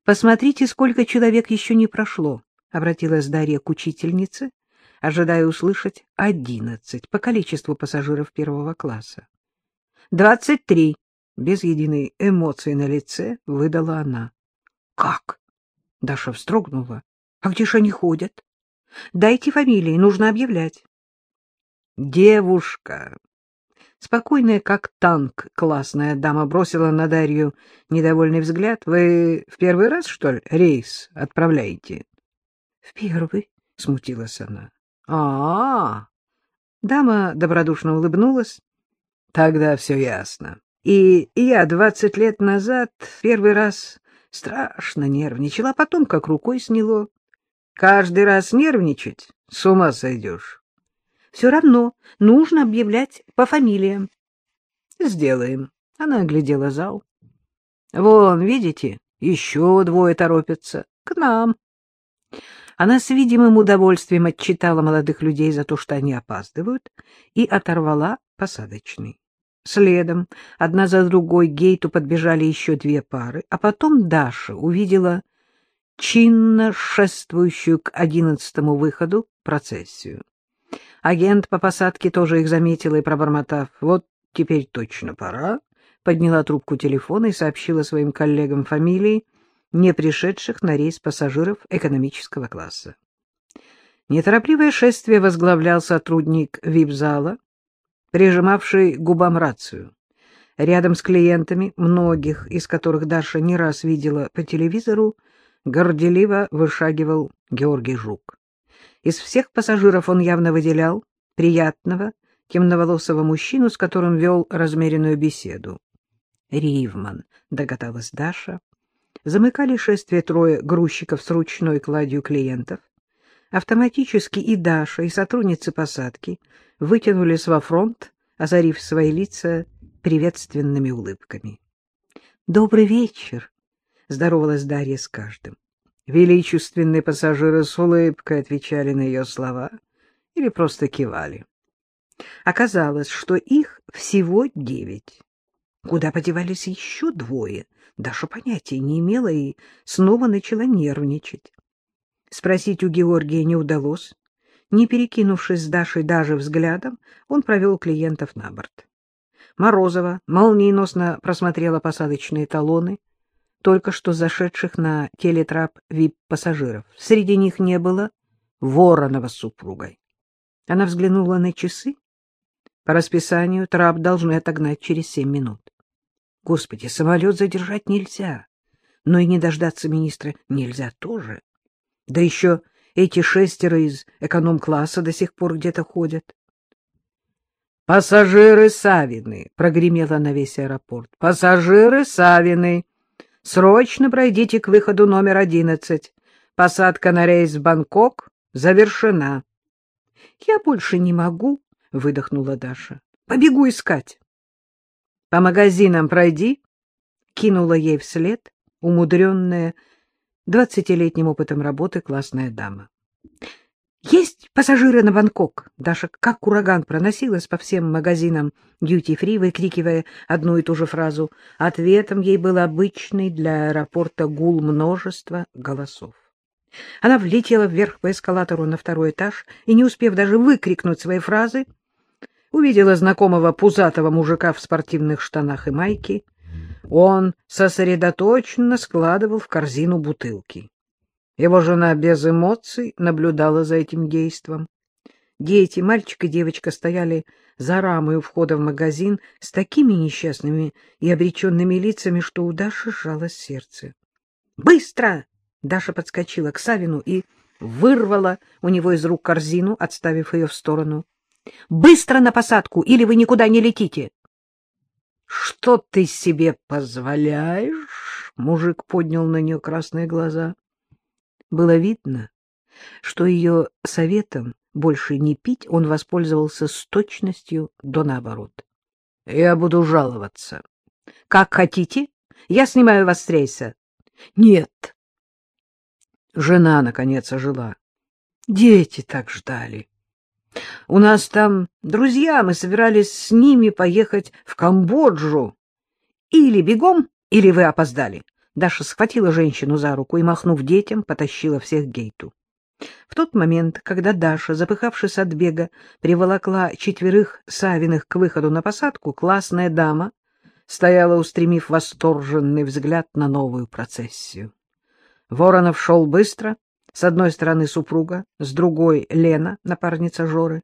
— Посмотрите, сколько человек еще не прошло, — обратилась Дарья к учительнице, ожидая услышать одиннадцать по количеству пассажиров первого класса. — Двадцать три, — без единой эмоции на лице выдала она. — Как? — Даша вздрогнула. — А где же они ходят? — Дайте фамилии, нужно объявлять. — Девушка, Спокойная, как танк, классная дама бросила на Дарью недовольный взгляд. — Вы в первый раз, что ли, рейс отправляете? — В первый, — смутилась она. А — А-а-а! Дама добродушно улыбнулась. — Тогда все ясно. И я двадцать лет назад первый раз страшно нервничала, а потом как рукой сняло. Каждый раз нервничать — с ума сойдешь. Все равно нужно объявлять по фамилиям. — Сделаем. Она оглядела зал. — Вон, видите, еще двое торопятся. К нам. Она с видимым удовольствием отчитала молодых людей за то, что они опаздывают, и оторвала посадочный. Следом, одна за другой, гейту подбежали еще две пары, а потом Даша увидела чинно шествующую к одиннадцатому выходу процессию. Агент по посадке тоже их заметила и, пробормотав, вот теперь точно пора, подняла трубку телефона и сообщила своим коллегам фамилии, не пришедших на рейс пассажиров экономического класса. Неторопливое шествие возглавлял сотрудник вип-зала, прижимавший губам рацию. Рядом с клиентами, многих из которых Даша не раз видела по телевизору, горделиво вышагивал Георгий Жук. Из всех пассажиров он явно выделял приятного, темноволосого мужчину, с которым вел размеренную беседу. «Ривман», — догадалась Даша. Замыкали шествие трое грузчиков с ручной кладью клиентов. Автоматически и Даша, и сотрудницы посадки вытянулись во фронт, озарив свои лица приветственными улыбками. «Добрый вечер!» — здоровалась Дарья с каждым. Величественные пассажиры с улыбкой отвечали на ее слова или просто кивали. Оказалось, что их всего девять. Куда подевались еще двое? Даша понятия не имела и снова начала нервничать. Спросить у Георгия не удалось. Не перекинувшись с Дашей даже взглядом, он провел клиентов на борт. Морозова молниеносно просмотрела посадочные талоны, только что зашедших на телетрап вип-пассажиров. Среди них не было Воронова с супругой. Она взглянула на часы. По расписанию трап должны отогнать через семь минут. Господи, самолет задержать нельзя, но и не дождаться министра нельзя тоже. Да еще эти шестеро из эконом-класса до сих пор где-то ходят. «Пассажиры Савины!» — прогремело на весь аэропорт. «Пассажиры Савины!» Срочно пройдите к выходу номер одиннадцать. Посадка на рейс в Бангкок завершена. — Я больше не могу, — выдохнула Даша. — Побегу искать. — По магазинам пройди, — кинула ей вслед умудренная двадцатилетним опытом работы классная дама. Есть пассажиры на Бангкок. Даша как ураган проносилась по всем магазинам дьюти-фри, выкрикивая одну и ту же фразу. Ответом ей был обычный для аэропорта гул множества голосов. Она влетела вверх по эскалатору на второй этаж и, не успев даже выкрикнуть свои фразы, увидела знакомого пузатого мужика в спортивных штанах и майке. Он сосредоточенно складывал в корзину бутылки. Его жена без эмоций наблюдала за этим действом. Дети, мальчик и девочка, стояли за рамой у входа в магазин с такими несчастными и обреченными лицами, что у Даши сжалось сердце. «Быстро!» — Даша подскочила к Савину и вырвала у него из рук корзину, отставив ее в сторону. «Быстро на посадку, или вы никуда не летите!» «Что ты себе позволяешь?» — мужик поднял на нее красные глаза. Было видно, что ее советом больше не пить он воспользовался с точностью до наоборот. — Я буду жаловаться. — Как хотите. Я снимаю вас с рейса. — Нет. Жена, наконец, ожила. Дети так ждали. У нас там друзья, мы собирались с ними поехать в Камбоджу. Или бегом, или вы опоздали. Даша схватила женщину за руку и, махнув детям, потащила всех к гейту. В тот момент, когда Даша, запыхавшись от бега, приволокла четверых Савиных к выходу на посадку, классная дама стояла, устремив восторженный взгляд на новую процессию. Воронов шел быстро, с одной стороны супруга, с другой — Лена, напарница Жоры.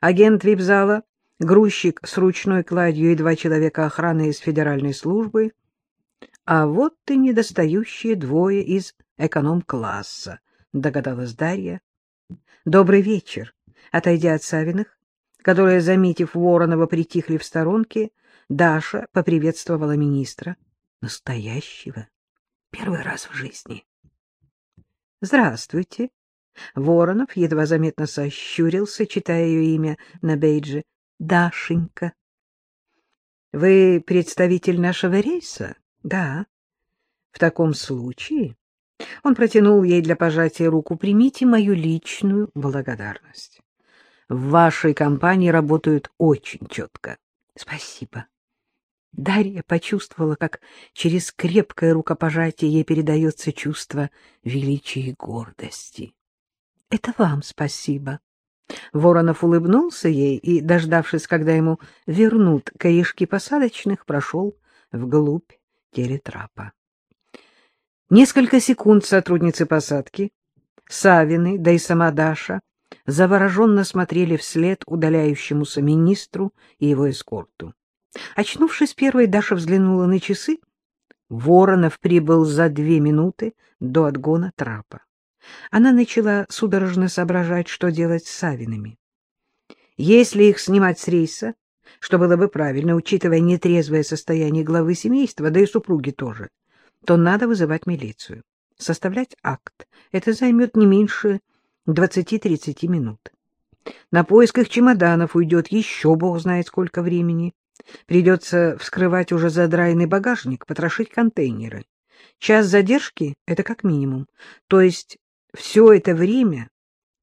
Агент вип-зала, грузчик с ручной кладью и два человека охраны из федеральной службы — а вот и недостающие двое из эконом-класса, догадалась Дарья. Добрый вечер. Отойдя от Савиных, которые, заметив Воронова, притихли в сторонке, Даша поприветствовала министра. Настоящего. Первый раз в жизни. Здравствуйте. Воронов едва заметно сощурился, читая ее имя на бейдже. Дашенька. Вы представитель нашего рейса? Да. В таком случае он протянул ей для пожатия руку. Примите мою личную благодарность. В вашей компании работают очень четко. Спасибо. Дарья почувствовала, как через крепкое рукопожатие ей передается чувство величия и гордости. — Это вам спасибо. Воронов улыбнулся ей и, дождавшись, когда ему вернут корешки посадочных, прошел вглубь телетрапа. Несколько секунд сотрудницы посадки, Савины, да и сама Даша, завороженно смотрели вслед удаляющемуся министру и его эскорту. Очнувшись первой, Даша взглянула на часы. Воронов прибыл за две минуты до отгона трапа. Она начала судорожно соображать, что делать с Савинами. Если их снимать с рейса, что было бы правильно, учитывая нетрезвое состояние главы семейства, да и супруги тоже, то надо вызывать милицию. Составлять акт. Это займет не меньше 20-30 минут. На поиск их чемоданов уйдет еще бог знает сколько времени. Придется вскрывать уже задраенный багажник, потрошить контейнеры. Час задержки — это как минимум. То есть все это время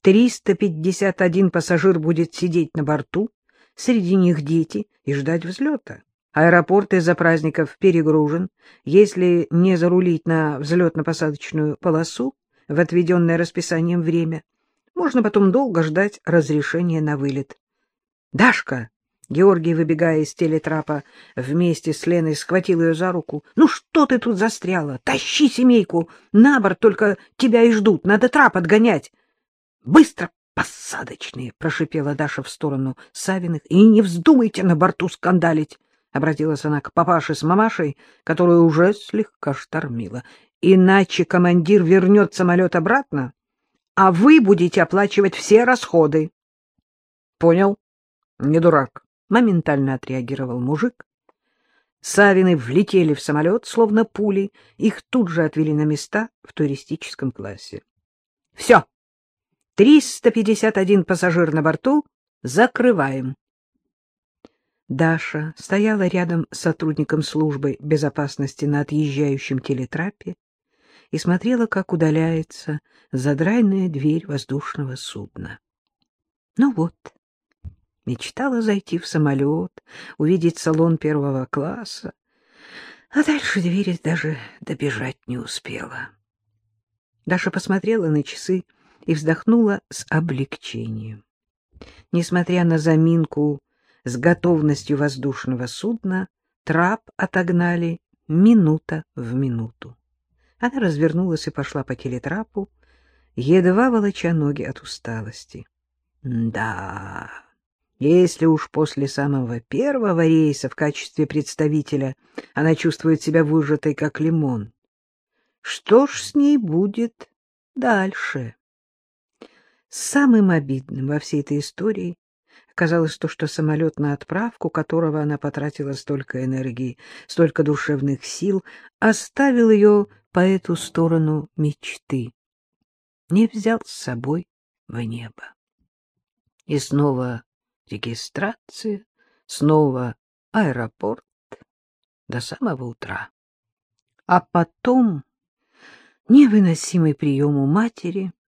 351 пассажир будет сидеть на борту, среди них дети, и ждать взлета. Аэропорт из-за праздников перегружен. Если не зарулить на взлетно-посадочную полосу в отведенное расписанием время, можно потом долго ждать разрешения на вылет. «Дашка!» Георгий, выбегая из телетрапа, вместе с Леной схватил ее за руку. — Ну что ты тут застряла? Тащи семейку! На борт только тебя и ждут. Надо трап отгонять. — Быстро посадочные, — прошипела Даша в сторону Савиных. — И не вздумайте на борту скандалить, — обратилась она к папаше с мамашей, которую уже слегка штормила. — Иначе командир вернет самолет обратно, а вы будете оплачивать все расходы. — Понял? Не дурак, — моментально отреагировал мужик. Савины влетели в самолет, словно пули, их тут же отвели на места в туристическом классе. — Все! 351 пассажир на борту. Закрываем. Даша стояла рядом с сотрудником службы безопасности на отъезжающем телетрапе и смотрела, как удаляется задрайная дверь воздушного судна. Ну вот, мечтала зайти в самолет, увидеть салон первого класса, а дальше двери даже добежать не успела. Даша посмотрела на часы, и вздохнула с облегчением. Несмотря на заминку с готовностью воздушного судна, трап отогнали минута в минуту. Она развернулась и пошла по телетрапу, едва волоча ноги от усталости. Да, если уж после самого первого рейса в качестве представителя она чувствует себя выжатой, как лимон, что ж с ней будет дальше? Самым обидным во всей этой истории оказалось то, что самолет, на отправку которого она потратила столько энергии, столько душевных сил, оставил ее по эту сторону мечты, не взял с собой в небо. И снова регистрация, снова аэропорт до самого утра. А потом невыносимый прием у матери —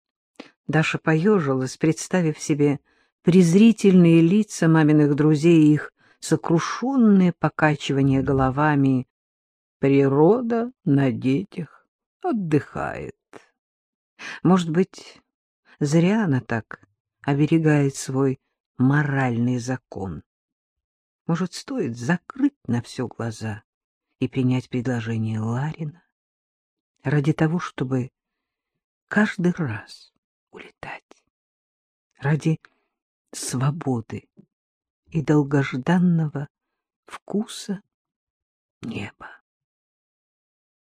Даша поежилась, представив себе презрительные лица маминых друзей и их сокрушенные покачивания головами. Природа на детях отдыхает. Может быть, зря она так оберегает свой моральный закон. Может, стоит закрыть на все глаза и принять предложение Ларина ради того, чтобы каждый раз улетать, ради свободы и долгожданного вкуса неба.